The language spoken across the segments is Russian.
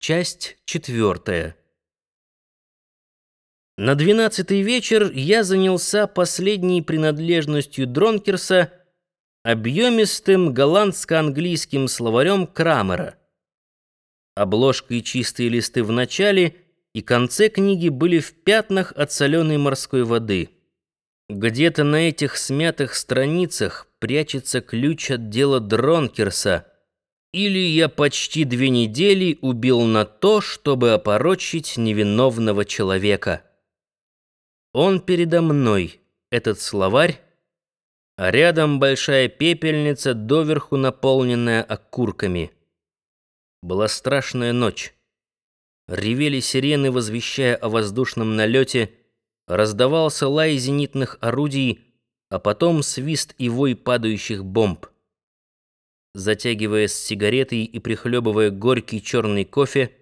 Часть четвертая. На двенадцатый вечер я занялся последней принадлежностью Дронкерса объемистым голландско-английским словарем Крамера. Обложка и чистые листы в начале и конце книги были в пятнах от соленой морской воды. Где-то на этих смятых страницах прячется ключ от дела Дронкерса — или я почти две недели убил на то, чтобы опорочить невиновного человека. Он передо мной, этот словарь, а рядом большая пепельница, доверху наполненная окурками. Была страшная ночь. Ревели сирены, возвещая о воздушном налете, раздавался лай зенитных орудий, а потом свист и вой падающих бомб. Затягиваясь сигаретой и прихлебывая горький черный кофе,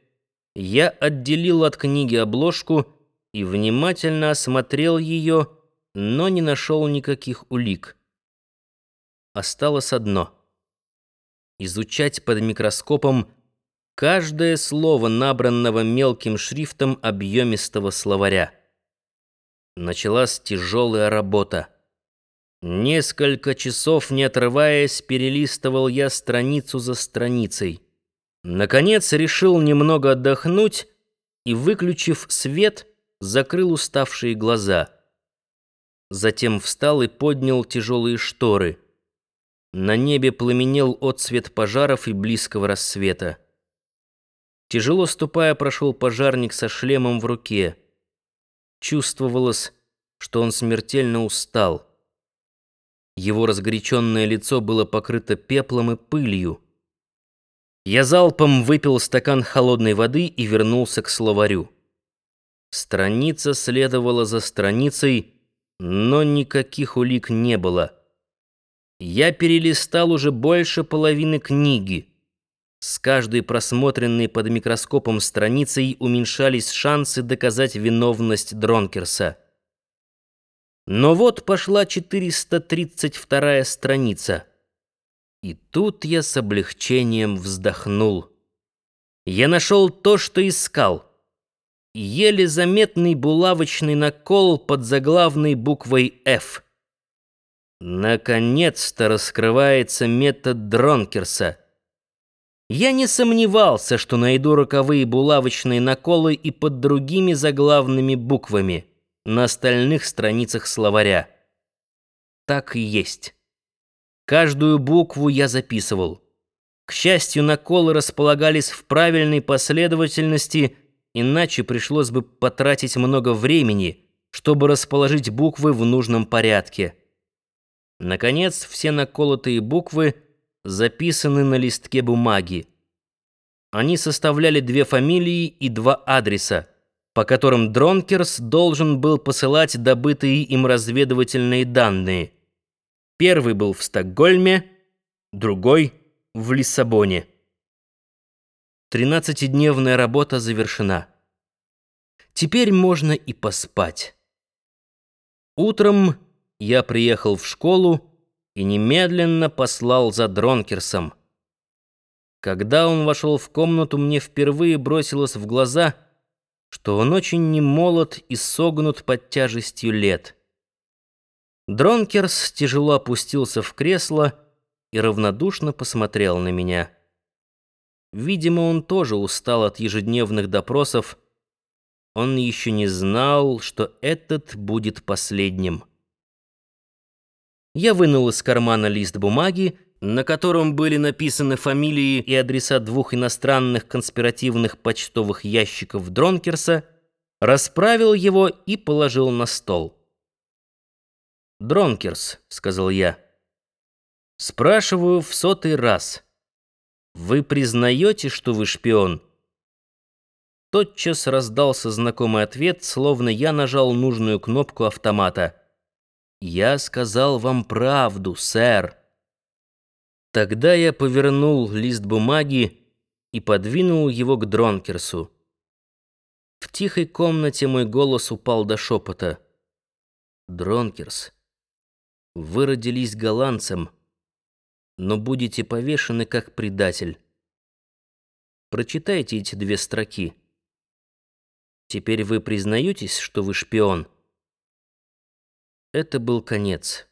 я отделил от книги обложку и внимательно осмотрел ее, но не нашел никаких улик. Осталось одно — изучать под микроскопом каждое слово, набранного мелким шрифтом объемистого словаря. Началась тяжелая работа. Несколько часов, не отрываясь, перелистывал я страницу за страницей. Наконец решил немного отдохнуть и, выключив свет, закрыл уставшие глаза. Затем встал и поднял тяжелые шторы. На небе пламенел отсвет пожаров и близкого рассвета. Тяжело ступая, прошел пожарник со шлемом в руке. Чувствовалось, что он смертельно устал. Его разгоряченное лицо было покрыто пеплом и пылью. Я залпом выпил стакан холодной воды и вернулся к словарю. Страница следовала за страницей, но никаких улик не было. Я перелистал уже больше половины книги. С каждой просмотренной под микроскопом страницей уменьшались шансы доказать виновность Дронкерса. Но вот пошла 432 страница. И тут я с облегчением вздохнул. Я нашел то, что искал. Еле заметный булавочный накол под заглавной буквой «Ф». Наконец-то раскрывается метод Дронкерса. Я не сомневался, что найду роковые булавочные наколы и под другими заглавными буквами на остальных страницах словаря. Так и есть. Каждую букву я записывал. К счастью, наколы располагались в правильной последовательности, иначе пришлось бы потратить много времени, чтобы расположить буквы в нужном порядке. Наконец, все наколотые буквы записаны на листке бумаги. Они составляли две фамилии и два адреса по которым Дронкерс должен был посылать добытые им разведывательные данные. Первый был в Стокгольме, другой — в Лиссабоне. Тринадцатидневная работа завершена. Теперь можно и поспать. Утром я приехал в школу и немедленно послал за Дронкерсом. Когда он вошел в комнату, мне впервые бросилось в глаза — что он очень немолод и согнут под тяжестью лет. Дронкерс тяжело опустился в кресло и равнодушно посмотрел на меня. Видимо, он тоже устал от ежедневных допросов. Он еще не знал, что этот будет последним. Я вынул из кармана лист бумаги, на котором были написаны фамилии и адреса двух иностранных конспиративных почтовых ящиков Дронкерса, расправил его и положил на стол. «Дронкерс», — сказал я, — «спрашиваю в сотый раз. Вы признаете, что вы шпион?» Тотчас раздался знакомый ответ, словно я нажал нужную кнопку автомата. «Я сказал вам правду, сэр». Тогда я повернул лист бумаги и подвинул его к Дронкерсу. В тихой комнате мой голос упал до шепота. «Дронкерс, вы родились голландцем, но будете повешены как предатель». Прочитайте эти две строки. Теперь вы признаетесь, что вы шпион?» Это был конец.